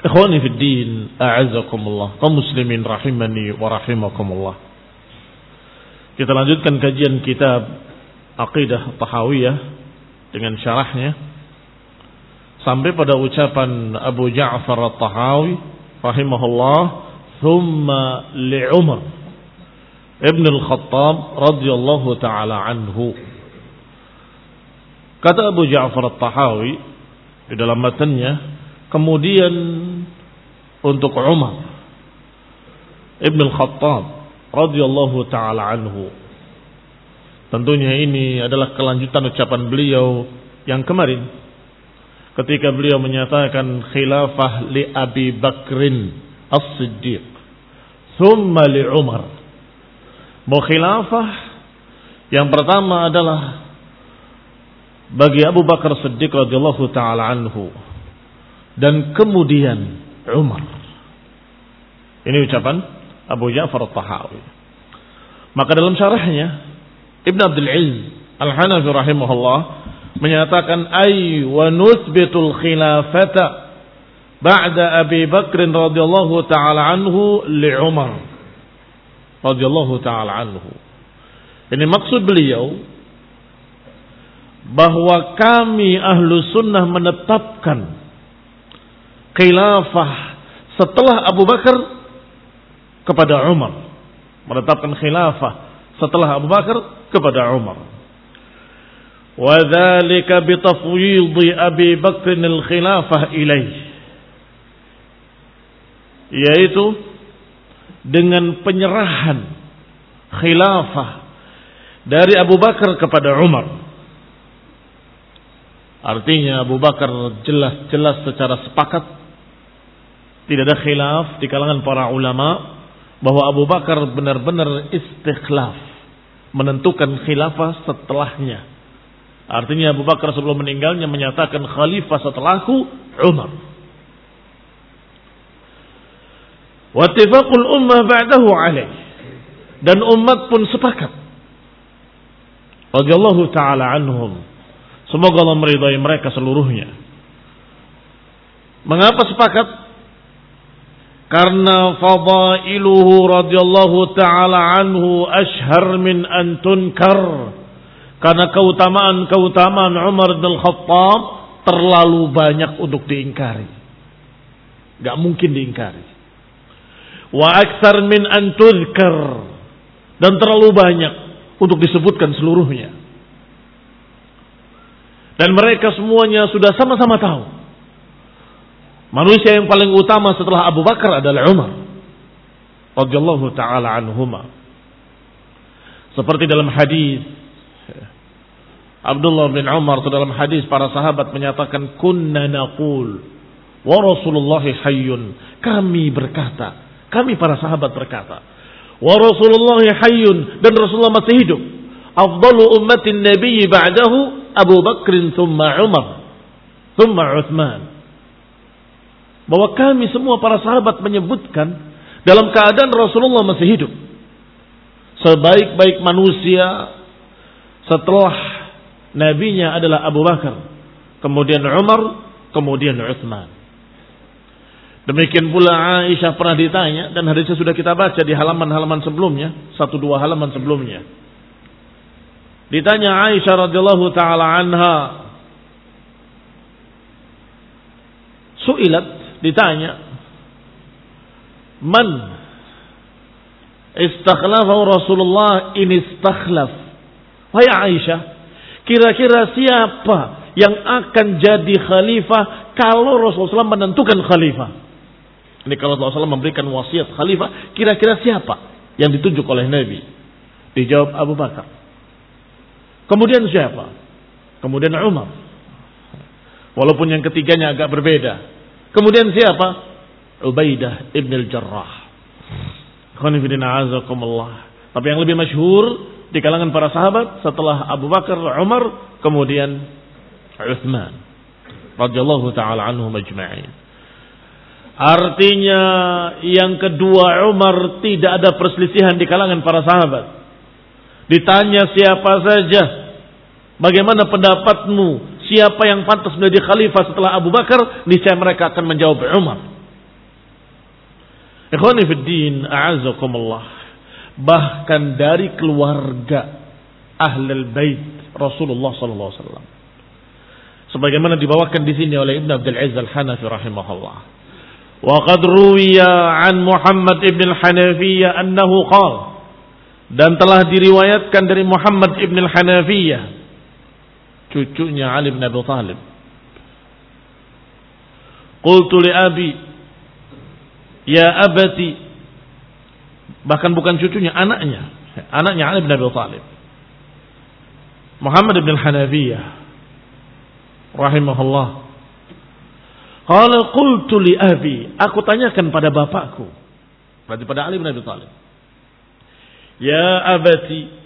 Ikhwani fi din, a'azzakumullah. Kaum muslimin rahimani wa rahimakumullah. Kita lanjutkan kajian kitab Aqidah Tahawiyah dengan syarahnya sampai pada ucapan Abu Ja'far At-Tahawi rahimahullah, "Tsumma li Umar Ibn Al-Khattab radhiyallahu taala anhu." Kata Abu Ja'far At-Tahawi di dalam matanya kemudian untuk Umar Ibn Al-Khattab radhiyallahu taala anhu. Tentunya ini adalah kelanjutan ucapan beliau yang kemarin ketika beliau menyatakan khilafah li Abi Bakrin As-Siddiq thumma li Umar. Bahwa khilafah yang pertama adalah bagi Abu Bakar Siddiq radhiyallahu taala anhu dan kemudian Umar. Ini ucapan Abu Ja'far At-Tahawi. Maka dalam syarahnya Ibn Abdul Izz Al-Hanafi rahimahullah menyatakan ay wa nuthbitul khilafata ba'da Abi Bakr radhiyallahu taala anhu li Umar radhiyallahu taala anhu. Ini maksud beliau bahwa kami ahlu sunnah menetapkan khilafah setelah Abu Bakar kepada Umar. Menetapkan khilafah setelah Abu Bakar kepada Umar. وذلك بتفويض أبي بكر الخلافة إليه yaitu dengan penyerahan khilafah dari Abu Bakar kepada Umar Artinya Abu Bakar jelas-jelas secara sepakat tidak ada khilaf di kalangan para ulama bahwa Abu Bakar benar-benar istikhlaf menentukan khilafah setelahnya. Artinya Abu Bakar sebelum meninggalnya menyatakan khalifah setelahku Umar. Wattifaqul ummah ba'dahu alaih. Dan umat pun sepakat. Radiyallahu ta'ala anhum Semoga Allah meridai mereka seluruhnya. Mengapa sepakat? Karena fadailuhu radhiyallahu taala anhu ashhar min an tunkar karena keutamaan-keutamaan Umar bin Khattab terlalu banyak untuk diingkari. Gak mungkin diingkari. Wa aksar min an dan terlalu banyak untuk disebutkan seluruhnya. Dan mereka semuanya sudah sama-sama tahu. Manusia yang paling utama setelah Abu Bakar adalah Umar. Radiyallahu ta'ala anhuma. Seperti dalam hadis Abdullah bin Umar dalam hadis para sahabat menyatakan kunna naqul wa Rasulullah hayyun. Kami berkata, kami para sahabat berkata, wa Rasulullah hayyun dan Rasulullah masih hidup. Afdalu ummatin Nabi ba'dahu Abu Bakr thumma Umar thumma Uthman. Bahwa kami semua para sahabat menyebutkan dalam keadaan Rasulullah masih hidup. Sebaik-baik manusia setelah nabinya adalah Abu Bakar, kemudian Umar, kemudian Utsman. Demikian pula Aisyah pernah ditanya dan hadisnya sudah kita baca di halaman-halaman sebelumnya, satu dua halaman sebelumnya. Ditanya Aisyah radhiyallahu taala anha Su'ilat ditanya Man istakhlafahu Rasulullah in istakhlaf Wahai Aisyah Kira-kira siapa yang akan jadi khalifah kalau Rasulullah menentukan khalifah? Ini kalau Rasulullah memberikan wasiat khalifah, kira-kira siapa yang ditunjuk oleh Nabi? Dijawab Abu Bakar. Kemudian siapa? Kemudian Umar. Walaupun yang ketiganya agak berbeda. Kemudian siapa? Ubaidah ibn al-Jarrah. Tapi yang lebih masyhur di kalangan para sahabat setelah Abu Bakar, Umar, kemudian Uthman radhiyallahu taala anhum ajma'in. Artinya yang kedua Umar tidak ada perselisihan di kalangan para sahabat. Ditanya siapa saja, bagaimana pendapatmu? Siapa yang pantas menjadi khalifah setelah Abu Bakar? Niscaya mereka akan menjawab Umar. Ikhwani a'azakumullah bahkan dari keluarga ahlul bait Rasulullah sallallahu alaihi wasallam. Sebagaimana dibawakan di sini oleh Ibn Abdul Aziz Al-Hanafi rahimahullah. Wa qad ruwiya an Muhammad ibn al-Hanafiyah annahu qala dan telah diriwayatkan dari Muhammad ibn al-Hanafiyah cucunya Ali bin Abi Thalib. Qultu li abi ya abati Bahkan bukan cucunya, anaknya. Anaknya Ali bin Abi Thalib. Muhammad bin Hanafiyah. Rahimahullah. Qala qultu li abi. Aku tanyakan pada bapakku. Berarti pada Ali bin Abi Thalib. Ya abati.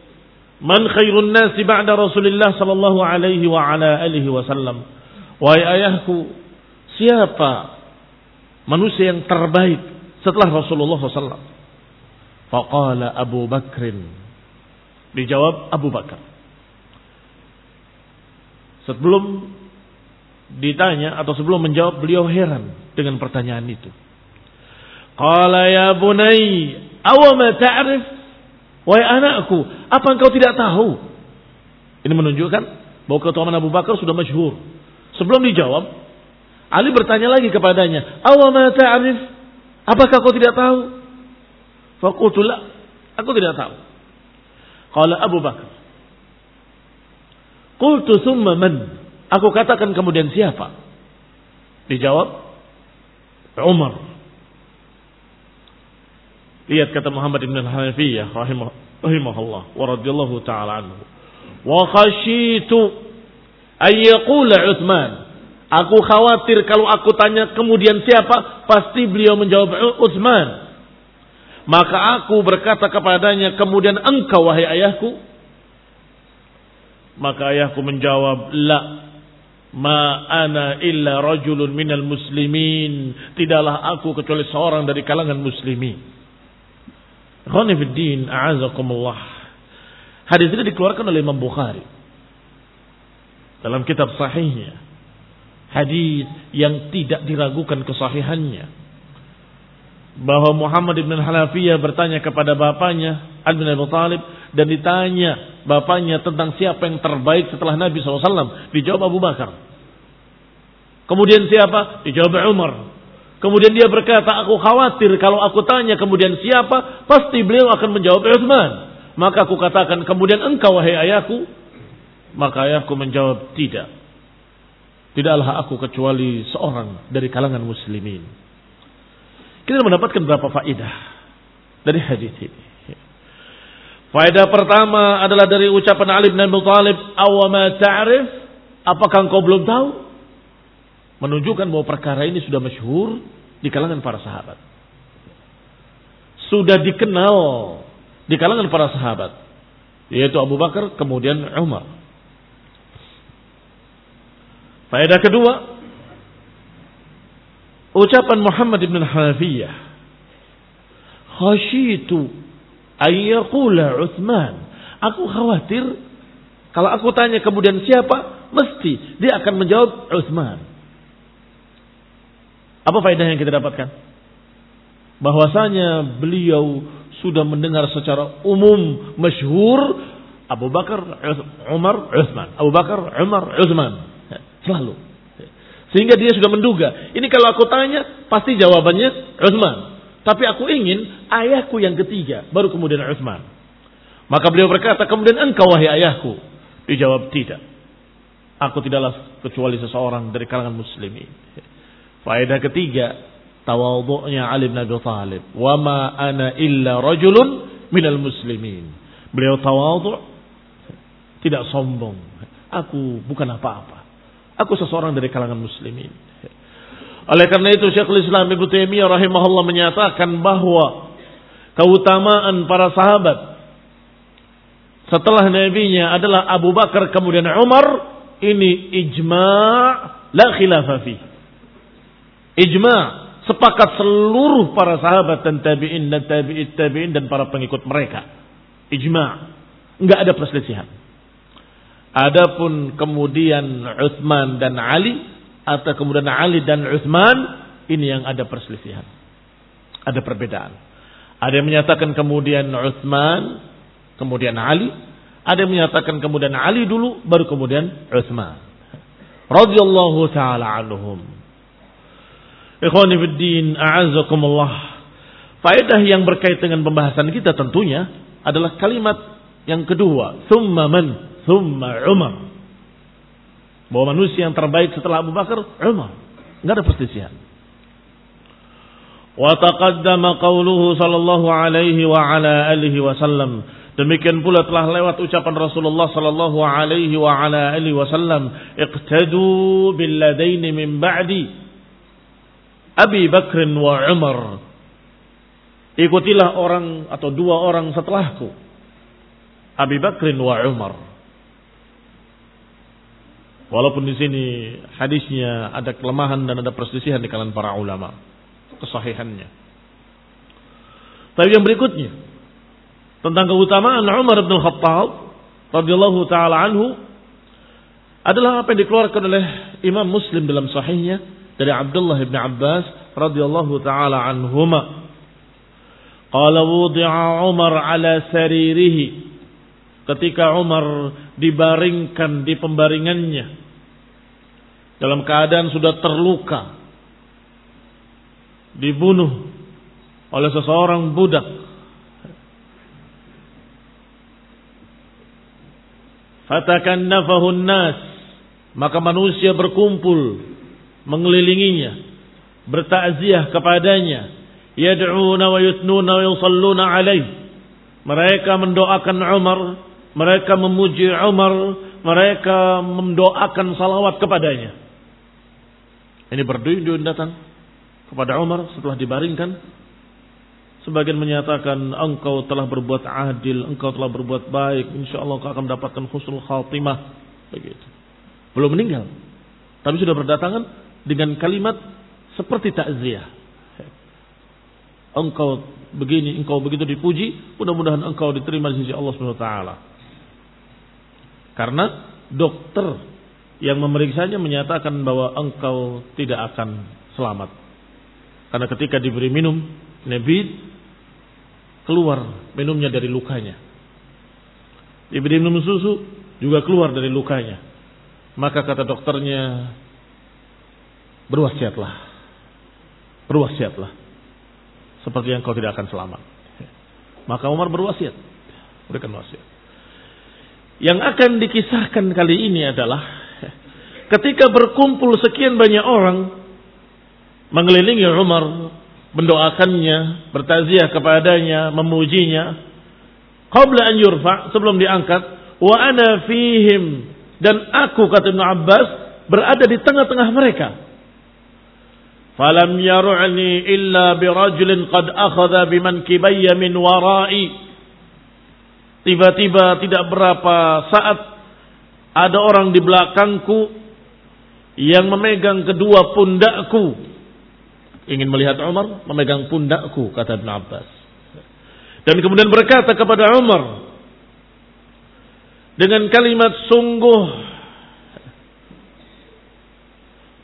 Man khairun nasi ba'da Rasulullah sallallahu alaihi wa ala alihi wasallam. Wahai ayahku, siapa manusia yang terbaik setelah Rasulullah SAW? Faqala Abu Bakrin. Dijawab Abu Bakar. Sebelum ditanya atau sebelum menjawab beliau heran dengan pertanyaan itu. Qala ya bunai, awama ta'rif? Wahai anakku, apa engkau tidak tahu? Ini menunjukkan bahwa keutamaan Abu Bakar sudah masyhur. Sebelum dijawab, Ali bertanya lagi kepadanya, awama ta'rif? Apakah kau tidak tahu? Fakultu Aku tidak tahu. Qala Abu Bakar. Qultu summa man? Aku katakan kemudian siapa? Dijawab Umar. Lihat kata Muhammad bin Hanifiyah rahimahullah wa radhiyallahu taala anhu. Wa khashitu ay yaqula Utsman. Aku khawatir kalau aku tanya kemudian siapa, pasti beliau menjawab Utsman. Maka aku berkata kepadanya, kemudian engkau wahai ayahku. Maka ayahku menjawab, la ma ana illa rajulun minal muslimin. Tidaklah aku kecuali seorang dari kalangan muslimin. Khonifuddin, a'azakumullah. Hadis ini dikeluarkan oleh Imam Bukhari. Dalam kitab sahihnya. Hadis yang tidak diragukan kesahihannya bahwa Muhammad ibn Halafiyah bertanya kepada bapaknya Ali bin Abi Thalib dan ditanya bapaknya tentang siapa yang terbaik setelah Nabi SAW. Dijawab Abu Bakar. Kemudian siapa? Dijawab Umar. Kemudian dia berkata, aku khawatir kalau aku tanya kemudian siapa, pasti beliau akan menjawab Utsman. Maka aku katakan, kemudian engkau wahai ayahku. Maka ayahku menjawab, tidak. Tidaklah aku kecuali seorang dari kalangan muslimin. Kita mendapatkan berapa faedah dari hadis ini. Faedah pertama adalah dari ucapan Ali bin Abi Thalib, "Awama ta'rif?" Apakah engkau belum tahu? Menunjukkan bahwa perkara ini sudah masyhur di kalangan para sahabat. Sudah dikenal di kalangan para sahabat, yaitu Abu Bakar, kemudian Umar. Faedah kedua, Ucapan Muhammad ibn Hanafiyah. Khashitu ayyakula Uthman. Aku khawatir kalau aku tanya kemudian siapa, mesti dia akan menjawab Uthman. Apa faedah yang kita dapatkan? Bahwasanya beliau sudah mendengar secara umum masyhur Abu Bakar, Umar, Uthman. Abu Bakar, Umar, Uthman. Selalu. Sehingga dia sudah menduga. Ini kalau aku tanya, pasti jawabannya Utsman. Tapi aku ingin ayahku yang ketiga, baru kemudian Utsman. Maka beliau berkata, kemudian engkau wahai ayahku. Dijawab tidak. Aku tidaklah kecuali seseorang dari kalangan muslimin. Faedah ketiga, tawadhu'nya Ali bin Abi Thalib. Wa ma ana illa rajulun minal muslimin. Beliau tawadhu' tidak sombong. Aku bukan apa-apa. Aku seseorang dari kalangan muslimin. Oleh karena itu Syekhul Islam Ibnu Taimiyah rahimahullah menyatakan bahwa keutamaan para sahabat setelah nabinya adalah Abu Bakar kemudian Umar ini ijma' la khilafafi. Ijma' sepakat seluruh para sahabat dan tabi'in dan tabi'it tabi'in dan para pengikut mereka. Ijma' enggak ada perselisihan. Adapun kemudian Utsman dan Ali atau kemudian Ali dan Utsman ini yang ada perselisihan. Ada perbedaan. Ada yang menyatakan kemudian Utsman, kemudian Ali, ada yang menyatakan kemudian Ali dulu baru kemudian Utsman. Radhiyallahu taala anhum. Ikhwani fid din, a'azzakumullah. Faedah yang berkait dengan pembahasan kita tentunya adalah kalimat yang kedua, "Tsumma man?" Thumma Umar. Bahwa manusia yang terbaik setelah Abu Bakar, Umar. Enggak ada perselisihan. Wa taqaddama qawluhu sallallahu alaihi wa ala alihi wasallam. Demikian pula telah lewat ucapan Rasulullah sallallahu alaihi wa ala alihi wasallam, "Iqtadu bil ladaini min ba'di Abi Bakr wa Umar." Ikutilah orang atau dua orang setelahku. Abi Bakr wa Umar. Walaupun di sini hadisnya ada kelemahan dan ada perselisihan di kalangan para ulama kesahihannya. Tapi yang berikutnya tentang keutamaan Umar bin Khattab radhiyallahu taala anhu adalah apa yang dikeluarkan oleh Imam Muslim dalam sahihnya dari Abdullah bin Abbas radhiyallahu taala anhuma. Qala wudi'a Umar ala saririhi. Ketika Umar dibaringkan di pembaringannya dalam keadaan sudah terluka. Dibunuh oleh seseorang budak. Fatakannafahu nas maka manusia berkumpul mengelilinginya bertakziah kepadanya yad'una wa yutnuna wa yusalluna alaih mereka mendoakan Umar mereka memuji Umar, mereka mendoakan salawat kepadanya. Ini berduyun-duyun datang kepada Umar setelah dibaringkan. Sebagian menyatakan engkau telah berbuat adil, engkau telah berbuat baik, insya Allah kau akan mendapatkan husnul khatimah. Begitu. Belum meninggal, tapi sudah berdatangan dengan kalimat seperti takziah. Engkau begini, engkau begitu dipuji, mudah-mudahan engkau diterima di sisi Allah Subhanahu wa taala. Karena dokter yang memeriksanya menyatakan bahwa engkau tidak akan selamat. Karena ketika diberi minum Nabi keluar minumnya dari lukanya. Diberi minum susu juga keluar dari lukanya. Maka kata dokternya, berwasiatlah. Berwasiatlah. Seperti yang kau tidak akan selamat. Maka Umar berwasiat. Berikan wasiat. Yang akan dikisahkan kali ini adalah ketika berkumpul sekian banyak orang mengelilingi Umar, mendoakannya, bertaziah kepadanya, memujinya. Qabla an yurfa, sebelum diangkat, wa fihim dan aku kata Ibn Abbas berada di tengah-tengah mereka. Falam yaru'ni illa birajulin qad akhadha biman kibayya min wara'i. Tiba-tiba tidak berapa saat ada orang di belakangku yang memegang kedua pundakku ingin melihat Umar memegang pundakku kata Ibn Abbas dan kemudian berkata kepada Umar dengan kalimat sungguh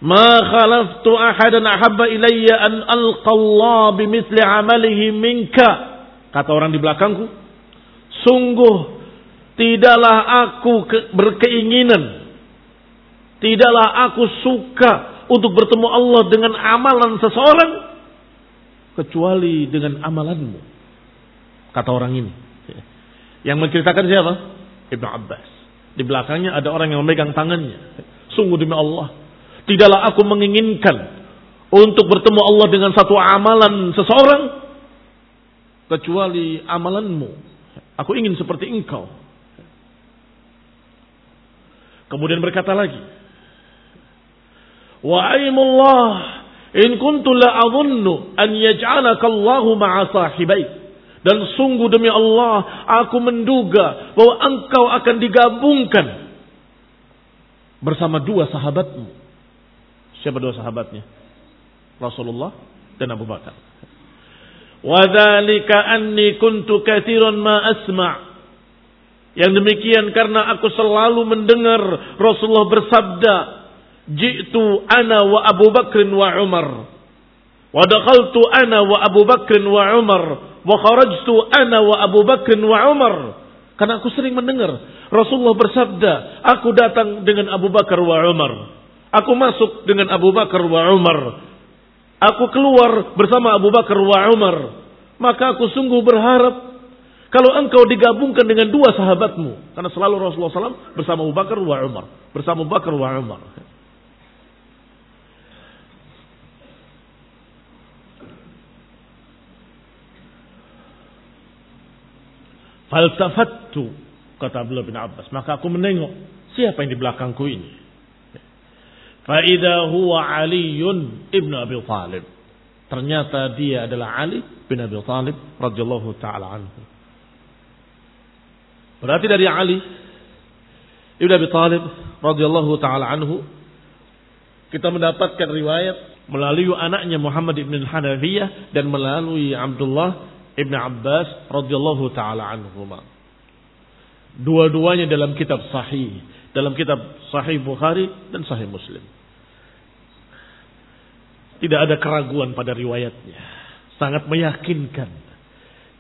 ma khalaftu ahadan ahabba ilayya an alqa Allah bimithli amalihi minka kata orang di belakangku sungguh tidaklah aku berkeinginan tidaklah aku suka untuk bertemu Allah dengan amalan seseorang kecuali dengan amalanmu. Kata orang ini. Yang menceritakan siapa? Ibnu Abbas. Di belakangnya ada orang yang memegang tangannya. Sungguh demi Allah, tidaklah aku menginginkan untuk bertemu Allah dengan satu amalan seseorang kecuali amalanmu. Aku ingin seperti engkau. Kemudian berkata lagi, Wa aimullah in kuntu la adhunnu an yaj'alaka Allahu ma'a sahibaik. Dan sungguh demi Allah, aku menduga bahwa engkau akan digabungkan bersama dua sahabatmu. Siapa dua sahabatnya? Rasulullah dan Abu Bakar. Wadhalika anni kuntu kathiran ma asma' Yang demikian karena aku selalu mendengar Rasulullah bersabda, Jitu ana wa Abu Bakr wa Umar. Wa dakhaltu ana wa Abu Bakr wa Umar. Wa kharajtu ana wa Abu Bakr wa Umar. Karena aku sering mendengar Rasulullah bersabda, aku datang dengan Abu Bakar wa Umar. Aku masuk dengan Abu Bakar wa Umar. Aku keluar bersama Abu Bakar wa Umar. Maka aku sungguh berharap kalau engkau digabungkan dengan dua sahabatmu. Karena selalu Rasulullah SAW bersama Abu Bakar wa Umar. Bersama Abu Bakar wa Umar. Faltafattu kata Abdullah bin Abbas. Maka aku menengok siapa yang di belakangku ini. Faida huwa Aliun ibnu Abi Talib. Ternyata dia adalah Ali bin Abi Talib radhiyallahu taala anhu. Berarti dari Ali ibnu Abi Talib radhiyallahu taala anhu kita mendapatkan riwayat melalui anaknya Muhammad ibn Hanafiyah dan melalui Abdullah Ibn Abbas radhiyallahu taala anhuma. Dua-duanya dalam kitab sahih, dalam kitab sahih Bukhari dan sahih Muslim. Tidak ada keraguan pada riwayatnya. Sangat meyakinkan.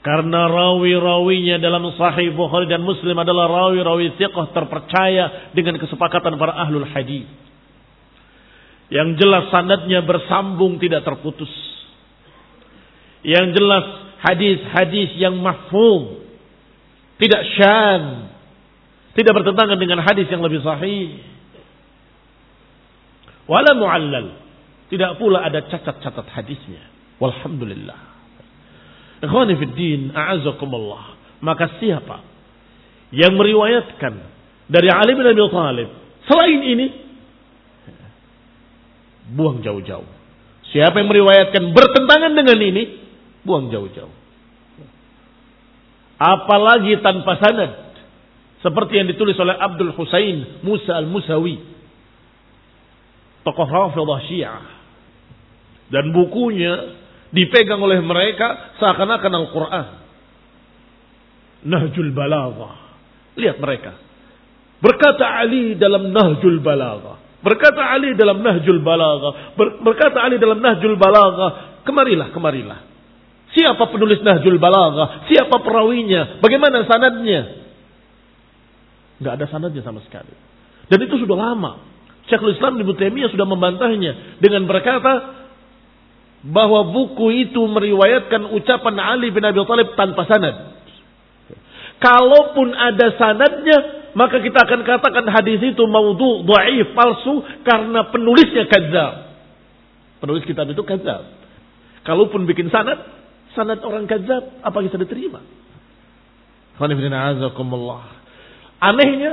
Karena rawi-rawinya dalam sahih Bukhari dan Muslim adalah rawi-rawi thiqah terpercaya dengan kesepakatan para ahlul hadis. Yang jelas sanadnya bersambung tidak terputus. Yang jelas hadis-hadis yang mahfum. Tidak syad. Tidak bertentangan dengan hadis yang lebih sahih. Wala mu'allal. Tidak pula ada cacat-cacat hadisnya. Walhamdulillah. Ikhwani fi din, a'azakumullah. Maka siapa yang meriwayatkan dari Ali bin Abi Thalib selain ini buang jauh-jauh. Siapa yang meriwayatkan bertentangan dengan ini Buang jauh-jauh. Apalagi tanpa sanad. Seperti yang ditulis oleh Abdul Husain Musa al-Musawi. Tokoh Rafidah Syiah. Dan bukunya dipegang oleh mereka seakan-akan Al-Quran. Nahjul Balaghah. Lihat mereka. Berkata Ali dalam Nahjul Balaghah. Berkata Ali dalam Nahjul Balaghah. Berkata Ali dalam Nahjul Balaghah. Kemarilah, kemarilah. Siapa penulis Nahjul Balaghah? Siapa perawinya? Bagaimana sanadnya? Nggak ada sanadnya sama sekali. Dan itu sudah lama. Syekhul Islam Ibnu Taimiyah sudah membantahnya dengan berkata bahwa buku itu meriwayatkan ucapan Ali bin Abi Thalib tanpa sanad. Kalaupun ada sanadnya, maka kita akan katakan hadis itu maudhu, dhaif, palsu karena penulisnya kadzab. Penulis kitab itu kadzab. Kalaupun bikin sanad, sanad orang kadzab apa bisa diterima? Anehnya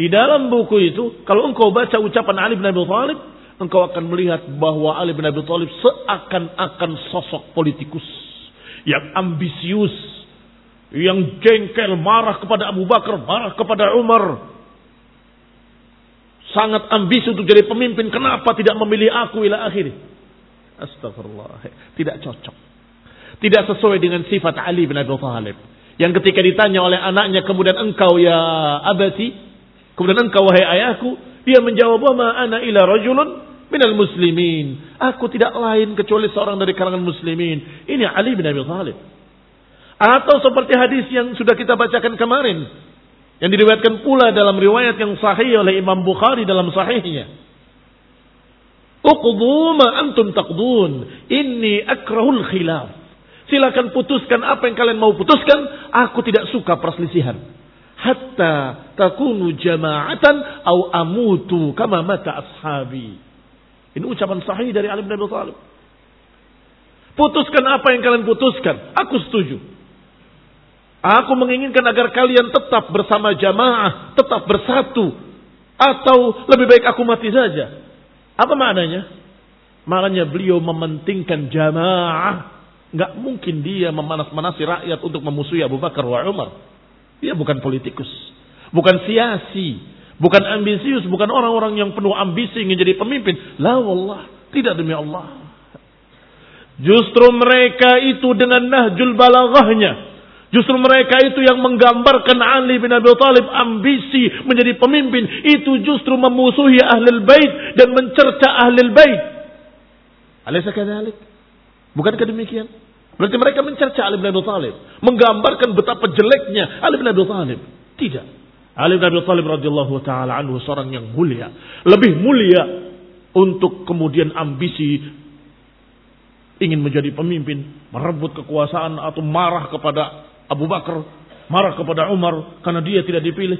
di dalam buku itu kalau engkau baca ucapan Ali bin Abi Thalib engkau akan melihat bahwa Ali bin Abi Thalib seakan-akan sosok politikus yang ambisius, yang jengkel, marah kepada Abu Bakar, marah kepada Umar. Sangat ambisi untuk jadi pemimpin. Kenapa tidak memilih aku ila akhir? Astagfirullah. Tidak cocok. Tidak sesuai dengan sifat Ali bin Abi Thalib. Yang ketika ditanya oleh anaknya, kemudian engkau ya abati, kemudian engkau wahai ayahku, dia menjawab, "Wa ma ana ila rajulun minal muslimin. Aku tidak lain kecuali seorang dari kalangan muslimin. Ini Ali bin Abi Thalib. Atau seperti hadis yang sudah kita bacakan kemarin. Yang diriwayatkan pula dalam riwayat yang sahih oleh Imam Bukhari dalam sahihnya. Uqdu ma antum taqdun. Inni akrahul khilaf. Silakan putuskan apa yang kalian mau putuskan. Aku tidak suka perselisihan. Hatta takunu jama'atan au amutu kama mata ashabi. Ini ucapan sahih dari Ali bin Abi. Putuskan apa yang kalian putuskan. Aku setuju. Aku menginginkan agar kalian tetap bersama jamaah, tetap bersatu. Atau lebih baik aku mati saja. Apa maknanya? Maknanya beliau mementingkan jamaah. Nggak mungkin dia memanas-manasi rakyat untuk memusuhi Abu Bakar wa Umar. Dia bukan politikus. Bukan siasi. Bukan ambisius, bukan orang-orang yang penuh ambisi ingin jadi pemimpin. La wallah, tidak demi Allah. Justru mereka itu dengan nahjul balaghahnya. Justru mereka itu yang menggambarkan Ali bin Abi Thalib ambisi menjadi pemimpin. Itu justru memusuhi ahlul bait dan mencerca ahlul bait. Alaysa kadzalik? Bukankah demikian? Berarti mereka mencerca Ali bin Abi Thalib. Menggambarkan betapa jeleknya Ali bin Abi Thalib. Tidak. Ali bin Abi Thalib radhiyallahu taala anhu seorang yang mulia, lebih mulia untuk kemudian ambisi ingin menjadi pemimpin, merebut kekuasaan atau marah kepada Abu Bakar, marah kepada Umar karena dia tidak dipilih.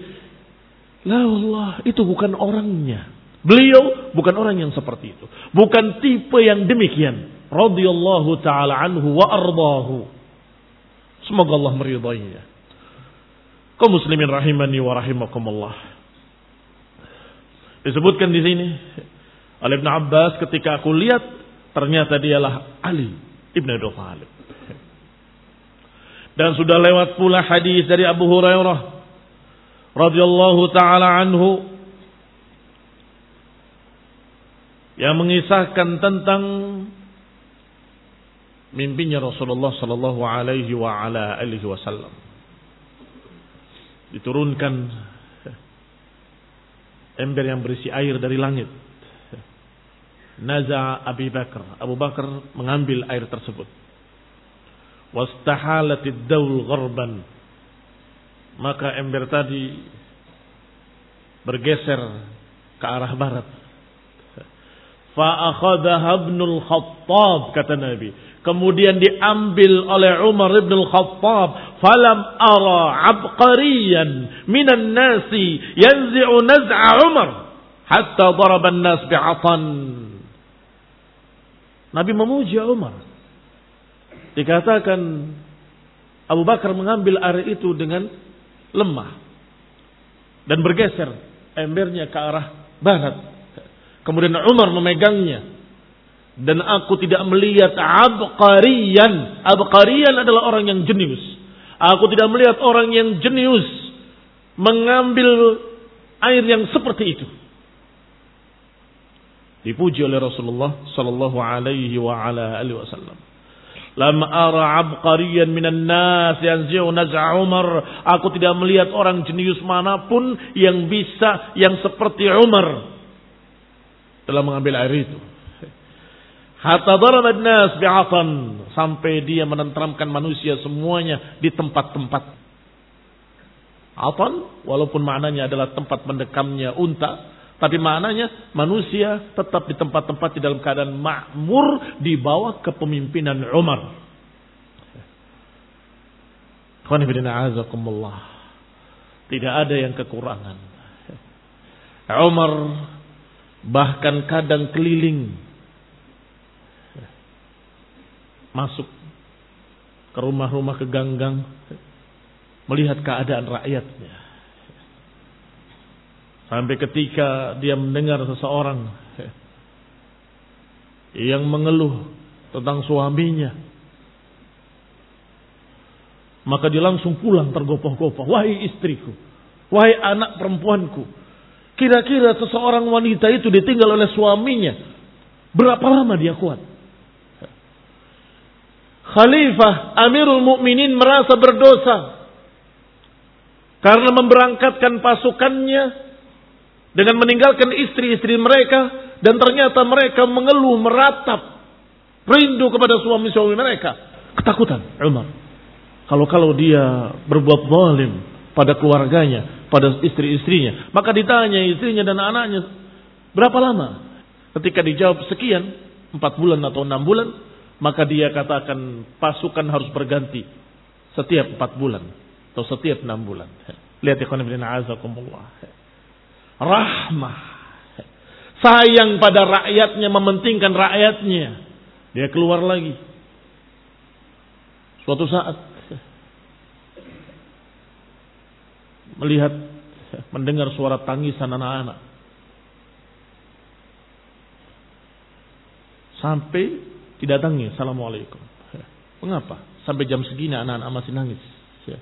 La Allah, itu bukan orangnya. Beliau bukan orang yang seperti itu. Bukan tipe yang demikian. Radhiyallahu taala anhu wa ardahu. Semoga Allah meridainya kaum muslimin rahimani wa rahimakumullah. Disebutkan di sini oleh Ibn Abbas ketika aku lihat ternyata dialah Ali Ibn Abi Thalib. Dan sudah lewat pula hadis dari Abu Hurairah radhiyallahu taala anhu yang mengisahkan tentang mimpinya Rasulullah sallallahu alaihi wa ala alihi wasallam diturunkan ember yang berisi air dari langit. Naza Abi Bakar. Abu Bakar mengambil air tersebut. Wastahalatid daul gharban. Maka ember tadi bergeser ke arah barat. Fa'akhadaha ibnul Khattab kata Nabi. Kemudian diambil oleh Umar ibn al-Khattab falam ara abqariyan minan nasi yanzi'u naz'a Umar hatta daraba an-nas bi'atan. Nabi memuji Umar. Dikatakan Abu Bakar mengambil air itu dengan lemah dan bergeser embernya ke arah barat. Kemudian Umar memegangnya dan aku tidak melihat abqariyan. Abqariyan adalah orang yang jenius. Aku tidak melihat orang yang jenius mengambil air yang seperti itu. Dipuji oleh Rasulullah sallallahu alaihi wa ala alihi wasallam. Lam ara abqariyan minan nas yanzi'u naz'a Umar. Aku tidak melihat orang jenius mana pun yang bisa yang seperti Umar dalam mengambil air itu. Hatta darabat nas bi'atan. Sampai dia menenteramkan manusia semuanya di tempat-tempat. Atan, walaupun maknanya adalah tempat mendekamnya unta. Tapi maknanya manusia tetap di tempat-tempat di dalam keadaan makmur di bawah kepemimpinan Umar. Tidak ada yang kekurangan. Umar bahkan kadang keliling masuk ke rumah-rumah ke ganggang melihat keadaan rakyatnya. Sampai ketika dia mendengar seseorang yang mengeluh tentang suaminya. Maka dia langsung pulang tergopoh-gopoh. Wahai istriku. Wahai anak perempuanku. Kira-kira seseorang wanita itu ditinggal oleh suaminya. Berapa lama dia kuat? Khalifah Amirul Mukminin merasa berdosa karena memberangkatkan pasukannya dengan meninggalkan istri-istri mereka dan ternyata mereka mengeluh meratap rindu kepada suami-suami mereka. Ketakutan Umar. Kalau-kalau dia berbuat zalim pada keluarganya pada istri-istrinya maka ditanya istrinya dan anaknya berapa lama? Ketika dijawab sekian empat bulan atau enam bulan maka dia katakan pasukan harus berganti setiap empat bulan atau setiap enam bulan. Lihat ikhwan ibn azakumullah. Rahmah. Sayang pada rakyatnya, mementingkan rakyatnya. Dia keluar lagi. Suatu saat melihat mendengar suara tangisan anak-anak. Sampai Didatangi, Assalamualaikum. Mengapa? Sampai jam segini anak-anak masih nangis. Ya.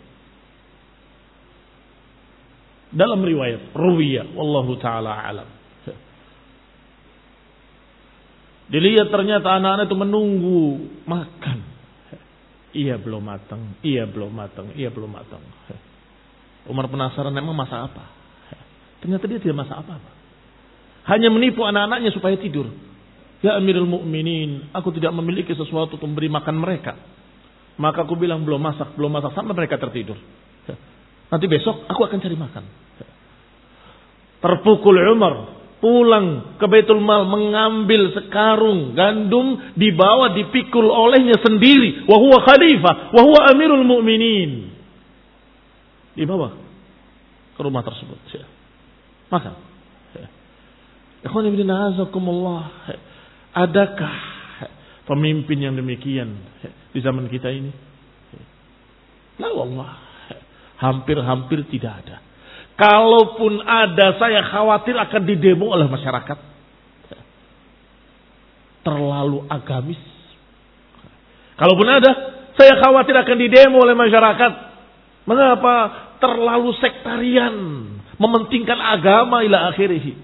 Dalam riwayat, ruwiyah, wallahu ta'ala alam. Ya. Dilihat ternyata anak-anak itu menunggu makan. Iya belum matang, iya belum matang, iya belum matang. Umar penasaran memang masak apa? Ternyata dia tidak masak apa-apa. Hanya menipu anak-anaknya supaya tidur. Ya Amirul Mukminin, aku tidak memiliki sesuatu untuk memberi makan mereka. Maka aku bilang belum masak, belum masak sampai mereka tertidur. Nanti besok aku akan cari makan. Terpukul Umar pulang ke Baitul Mal mengambil sekarung gandum dibawa dipikul olehnya sendiri. Wahwa khalifah, wahwa Amirul Mukminin. Dibawa ke rumah tersebut. Makan. Ikhwan ibn azakumullah. Adakah pemimpin yang demikian di zaman kita ini? La Allah. Hampir-hampir tidak ada. Kalaupun ada, saya khawatir akan didemo oleh masyarakat. Terlalu agamis. Kalaupun ada, saya khawatir akan didemo oleh masyarakat. Mengapa? Terlalu sektarian. Mementingkan agama ila akhirih.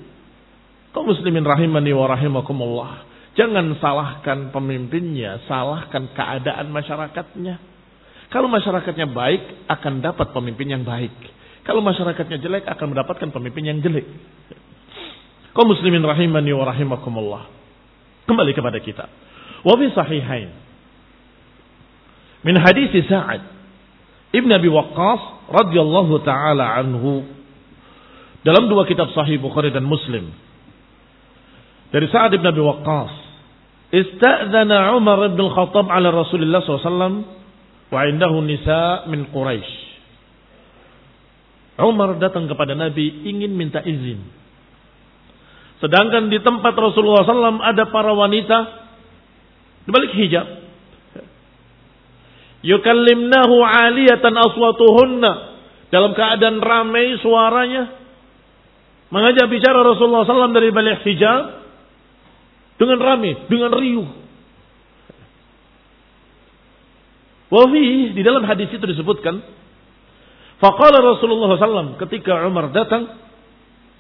Kau muslimin rahimani wa rahimakumullah. Jangan salahkan pemimpinnya, salahkan keadaan masyarakatnya. Kalau masyarakatnya baik, akan dapat pemimpin yang baik. Kalau masyarakatnya jelek, akan mendapatkan pemimpin yang jelek. Kau muslimin rahimani wa rahimakumullah. Kembali kepada kita. Wa sahihain. Min hadis Sa'ad Ibn Abi Waqqas radhiyallahu taala anhu dalam dua kitab sahih Bukhari dan Muslim dari Sa'ad bin Abi Waqqas Istadzana Umar bin Khattab ala Rasulullah SAW wa indahu nisa min Quraisy. Umar datang kepada Nabi ingin minta izin. Sedangkan di tempat Rasulullah SAW ada para wanita di balik hijab. Yukallimnahu aliyatan aswatuhunna. Dalam keadaan ramai suaranya. Mengajak bicara Rasulullah SAW dari balik hijab. Dengan rame, dengan riuh. Wafi di dalam hadis itu disebutkan, Faqala Rasulullah SAW ketika Umar datang,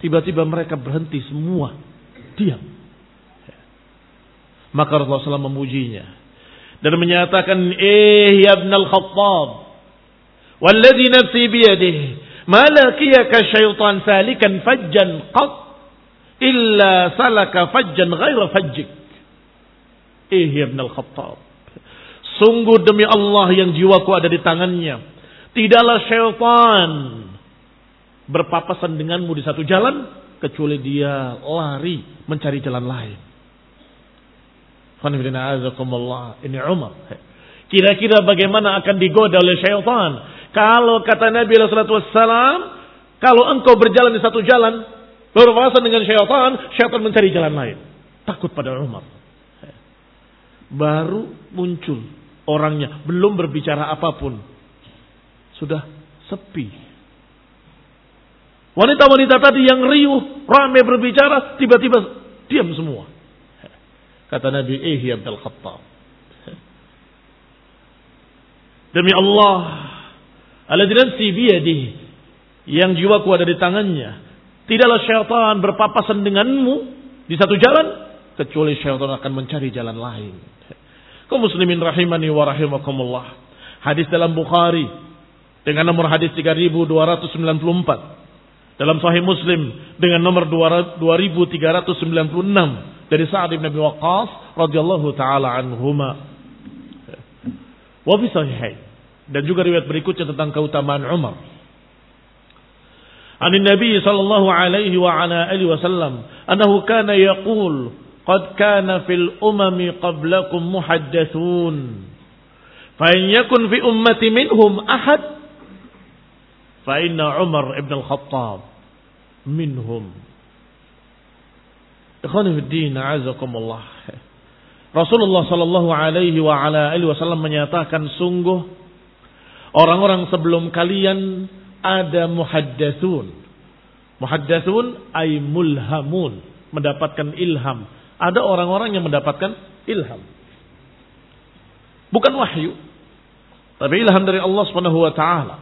tiba-tiba mereka berhenti semua, diam. Maka Rasulullah SAW memujinya dan menyatakan, "Eh ya Ibn al-Khattab, walladhi nafsi biyadih, ma laqiyaka syaitan salikan fajjan qat illa salaka fajjan ghaira fajjik. Eh Ibn al-Khattab. Sungguh demi Allah yang jiwaku ada di tangannya. Tidaklah syaitan berpapasan denganmu di satu jalan. Kecuali dia lari mencari jalan lain. Ini Umar. Kira-kira bagaimana akan digoda oleh syaitan. Kalau kata Nabi SAW, kalau engkau berjalan di satu jalan, berpapasan dengan syaitan, syaitan mencari jalan lain. Takut pada Umar. Baru muncul orangnya, belum berbicara apa pun. Sudah sepi. Wanita-wanita tadi yang riuh, ramai berbicara, tiba-tiba diam semua. Kata Nabi, eh ya Abdul Khattab. Demi Allah, alladzi nafsi biyadihi, yang jiwaku ada di tangannya. Tidaklah syaitan berpapasan denganmu di satu jalan, kecuali syaitan akan mencari jalan lain. Kau muslimin rahimani wa rahimakumullah. Hadis dalam Bukhari dengan nomor hadis 3294. Dalam Sahih Muslim dengan nomor 2396 dari Sa'ad bin Abi Waqqas radhiyallahu taala anhuma. Wa dan juga riwayat berikutnya tentang keutamaan Umar. Nabi sallallahu alaihi wa ala alihi wasallam annahu kana yaqul qad kana fil umami qablakum muhaddathun fa in yakun fi ummati minhum ahad fa inna Umar ibn al-Khattab minhum Ikhwani fi din azakumullah Rasulullah sallallahu alaihi wa ala alihi wasallam menyatakan sungguh Orang-orang sebelum kalian ada muhaddatsun. Muhaddatsun ay mulhamun, mendapatkan ilham. Ada orang-orang yang mendapatkan ilham. Bukan wahyu, tapi ilham dari Allah Subhanahu wa taala.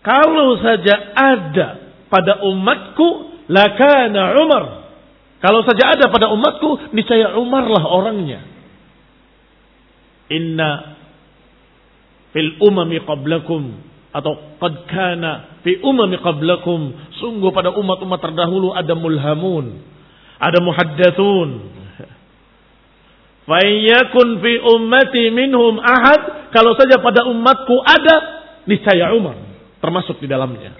Kalau saja ada pada umatku, lakana Umar. Kalau saja ada pada umatku, niscaya Umarlah orangnya. Inna fil umami qablakum atau qad kana fi umami qablakum sungguh pada umat-umat terdahulu ada mulhamun ada muhaddatsun yakun fi ummati minhum ahad kalau saja pada umatku ada niscaya Umar termasuk di dalamnya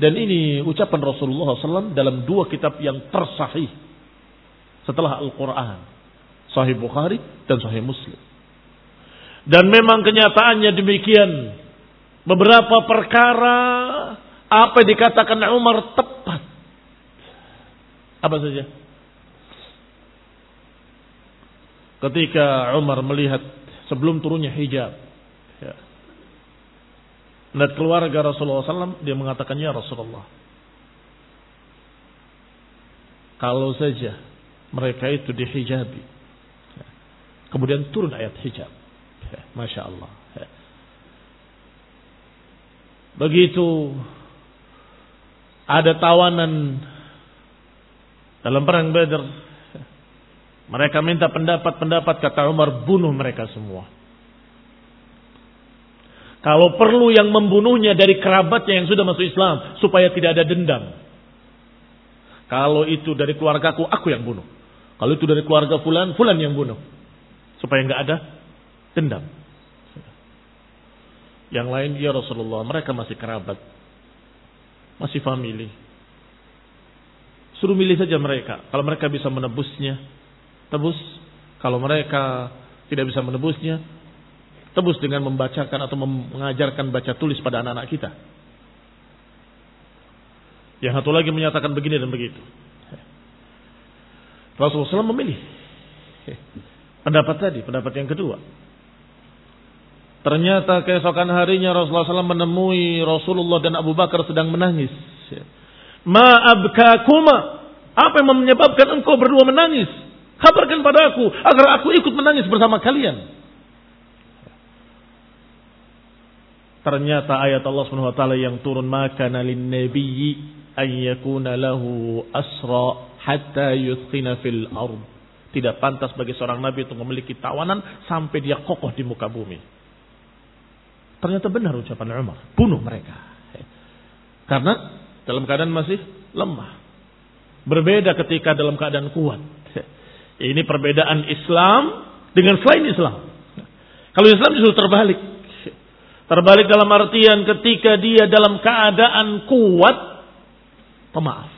dan ini ucapan Rasulullah SAW dalam dua kitab yang tersahih setelah Al-Quran Sahih Bukhari dan Sahih Muslim. Dan memang kenyataannya demikian. Beberapa perkara apa yang dikatakan Umar tepat. Apa saja? Ketika Umar melihat sebelum turunnya hijab. Ya. keluarga Rasulullah SAW, dia mengatakan, Ya Rasulullah. Kalau saja mereka itu dihijabi Kemudian turun ayat hijab. Masya Allah. Begitu ada tawanan dalam perang Badr. Mereka minta pendapat-pendapat kata Umar bunuh mereka semua. Kalau perlu yang membunuhnya dari kerabatnya yang sudah masuk Islam supaya tidak ada dendam. Kalau itu dari keluargaku, aku yang bunuh. Kalau itu dari keluarga fulan, fulan yang bunuh supaya nggak ada dendam. Yang lain ya Rasulullah, mereka masih kerabat, masih family. Suruh milih saja mereka. Kalau mereka bisa menebusnya, tebus. Kalau mereka tidak bisa menebusnya, tebus dengan membacakan atau mengajarkan baca tulis pada anak-anak kita. Yang satu lagi menyatakan begini dan begitu. Rasulullah SAW memilih. Pendapat tadi, pendapat yang kedua. Ternyata keesokan harinya Rasulullah SAW menemui Rasulullah dan Abu Bakar sedang menangis. Ma'abkakuma. Apa yang menyebabkan engkau berdua menangis? Kabarkan pada aku agar aku ikut menangis bersama kalian. Ternyata ayat Allah Subhanahu wa taala yang turun maka nalin nabiyyi an yakuna lahu asra hatta yuthqina fil ard tidak pantas bagi seorang nabi untuk memiliki tawanan sampai dia kokoh di muka bumi. Ternyata benar ucapan Umar. Bunuh mereka. Karena dalam keadaan masih lemah. Berbeda ketika dalam keadaan kuat. Ini perbedaan Islam dengan selain Islam. Kalau Islam justru terbalik. Terbalik dalam artian ketika dia dalam keadaan kuat, pemaaf.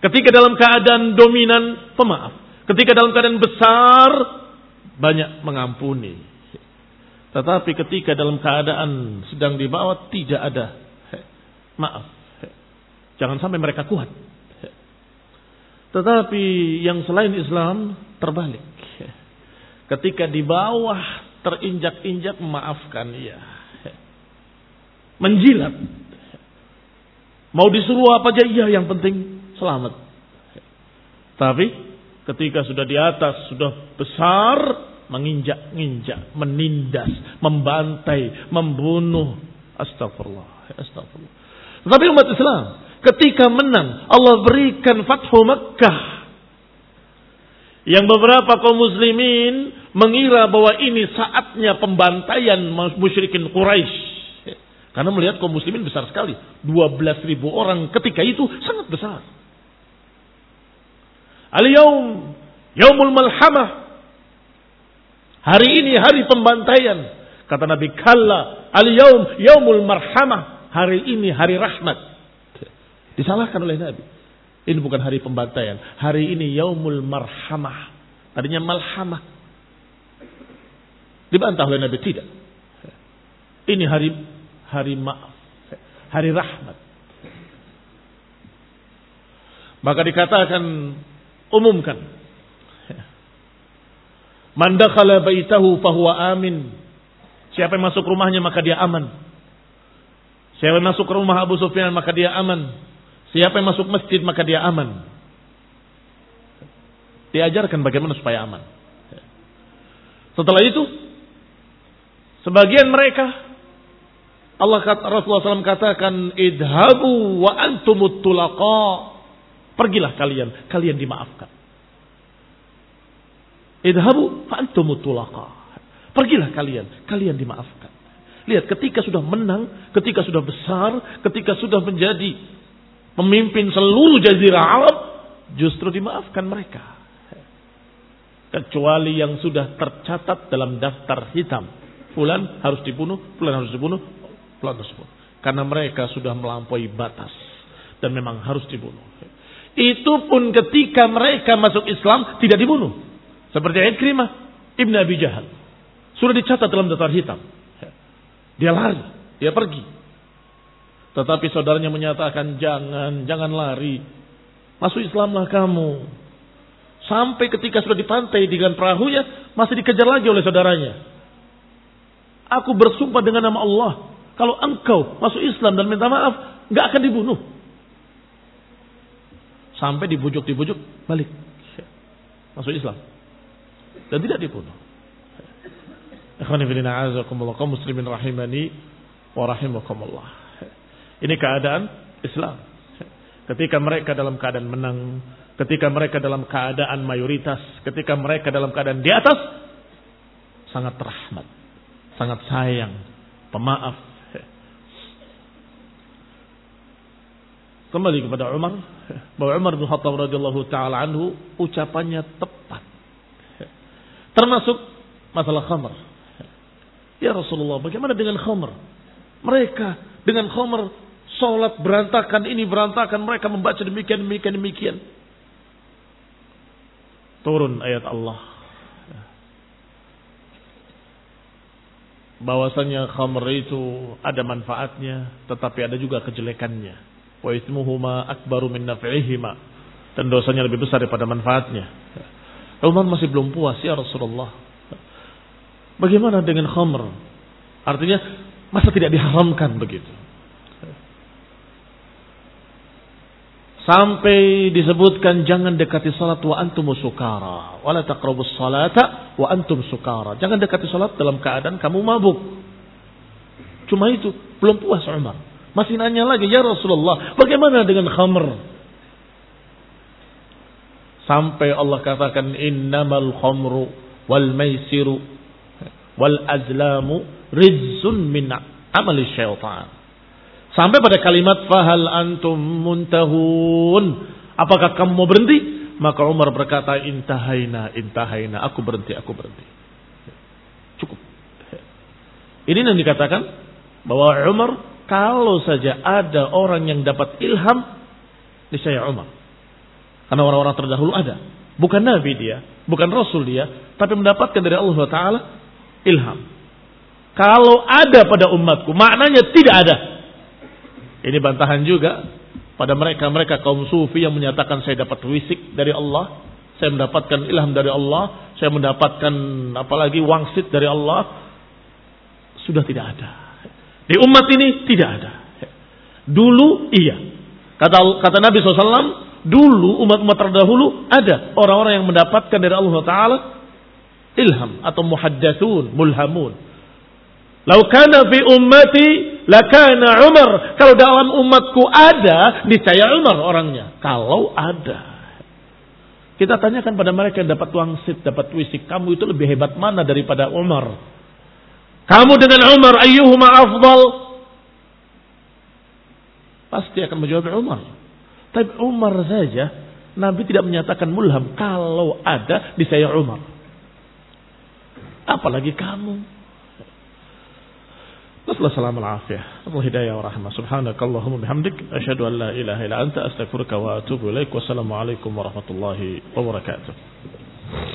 Ketika dalam keadaan dominan, pemaaf. Ketika dalam keadaan besar, banyak mengampuni. Tetapi ketika dalam keadaan sedang di bawah, tidak ada maaf. Jangan sampai mereka kuat. Tetapi yang selain Islam terbalik. Ketika di bawah terinjak-injak memaafkan ya. Menjilat. Mau disuruh apa aja iya yang penting selamat. Tapi ketika sudah di atas sudah besar menginjak-injak, menindas, membantai, membunuh. Astagfirullah, astagfirullah. Tapi umat Islam ketika menang Allah berikan Fathu Makkah yang beberapa kaum muslimin mengira bahwa ini saatnya pembantaian musyrikin Quraisy. Karena melihat kaum muslimin besar sekali. 12 ribu orang ketika itu sangat besar. Al-yawm, yaumul malhamah. Hari ini hari pembantaian. Kata Nabi Kalla, al-yawm, yaumul marhamah. Hari ini hari rahmat. Disalahkan oleh Nabi. Ini bukan hari pembantaian. Hari ini yaumul marhamah. Tadinya malhamah. Dibantah oleh Nabi tidak. Ini hari hari maaf, hari rahmat. Maka dikatakan umumkan. Man dakhala baitahu fahuwa amin. Siapa yang masuk rumahnya maka dia aman. Siapa yang masuk rumah Abu Sufyan maka dia aman. Siapa yang masuk masjid maka dia aman. Diajarkan bagaimana supaya aman. Setelah itu Sebagian mereka Allah kata, Rasulullah SAW katakan idhabu wa antumut tulaqa. Pergilah kalian, kalian dimaafkan. Idhabu wa antumut tulaqa. Pergilah kalian, kalian dimaafkan. Lihat ketika sudah menang, ketika sudah besar, ketika sudah menjadi pemimpin seluruh jazirah Arab, justru dimaafkan mereka. Kecuali yang sudah tercatat dalam daftar hitam Fulan harus dibunuh, fulan harus dibunuh, fulan harus dibunuh. Karena mereka sudah melampaui batas. Dan memang harus dibunuh. Itu pun ketika mereka masuk Islam tidak dibunuh. Seperti Ikrimah Ibn Abi Jahal. Sudah dicatat dalam daftar hitam. Dia lari, dia pergi. Tetapi saudaranya menyatakan jangan, jangan lari. Masuk Islamlah kamu. Sampai ketika sudah dipantai dengan perahunya, masih dikejar lagi oleh saudaranya. Aku bersumpah dengan nama Allah. Kalau engkau masuk Islam dan minta maaf, nggak akan dibunuh. Sampai dibujuk-dibujuk, balik. Masuk Islam. Dan tidak dibunuh. kaum muslimin rahimani wa rahimakumullah. Ini keadaan Islam. Ketika mereka dalam keadaan menang, ketika mereka dalam keadaan mayoritas, ketika mereka dalam keadaan di atas, sangat rahmat sangat sayang, pemaaf. Kembali kepada Umar, bahwa Umar bin Khattab radhiyallahu taala anhu ucapannya tepat. Termasuk masalah khamr. Ya Rasulullah, bagaimana dengan khamr? Mereka dengan khamr salat berantakan, ini berantakan, mereka membaca demikian demikian demikian. Turun ayat Allah bahwasanya khamr itu ada manfaatnya tetapi ada juga kejelekannya wa ismuhuma akbaru min naf'ihima dan dosanya lebih besar daripada manfaatnya Umar masih belum puas ya Rasulullah bagaimana dengan khamr artinya masa tidak diharamkan begitu Sampai disebutkan jangan dekati salat wa antum sukara. Wala taqrabus salata wa antum sukara. Jangan dekati salat dalam keadaan kamu mabuk. Cuma itu, belum puas Umar. Masih nanya lagi, ya Rasulullah, bagaimana dengan khamr? Sampai Allah katakan innamal khamru wal maisiru wal azlamu rizun min amali syaitan. Sampai pada kalimat fahal antum muntahun. Apakah kamu mau berhenti? Maka Umar berkata, intahaina, intahaina. Aku berhenti, aku berhenti. Cukup. Ini yang dikatakan bahwa Umar kalau saja ada orang yang dapat ilham, niscaya Umar. Karena orang-orang terdahulu ada. Bukan Nabi dia, bukan Rasul dia, tapi mendapatkan dari Allah Taala ilham. Kalau ada pada umatku, maknanya tidak ada. Ini bantahan juga pada mereka-mereka kaum sufi yang menyatakan saya dapat wisik dari Allah, saya mendapatkan ilham dari Allah, saya mendapatkan apalagi wangsit dari Allah. Sudah tidak ada. Di umat ini tidak ada. Dulu iya. Kata kata Nabi SAW, dulu umat-umat terdahulu ada orang-orang yang mendapatkan dari Allah Taala ilham atau muhaddatsun, mulhamun. Lau kana fi ummati lakana Umar. Kalau dalam umatku ada, niscaya Umar orangnya. Kalau ada. Kita tanyakan pada mereka yang dapat wangsit, dapat wisik. Kamu itu lebih hebat mana daripada Umar? Kamu dengan Umar, ayyuhuma afdal? Pasti akan menjawab Umar. Tapi Umar saja, Nabi tidak menyatakan mulham. Kalau ada, di saya Umar. Apalagi kamu. Nasallahu salam al-afiyah. Allah hidayah wa rahmah. Subhanakallahumma bihamdik. Asyhadu an la ilaha illa anta astaghfiruka wa atubu ilaik. Wassalamualaikum warahmatullahi wabarakatuh.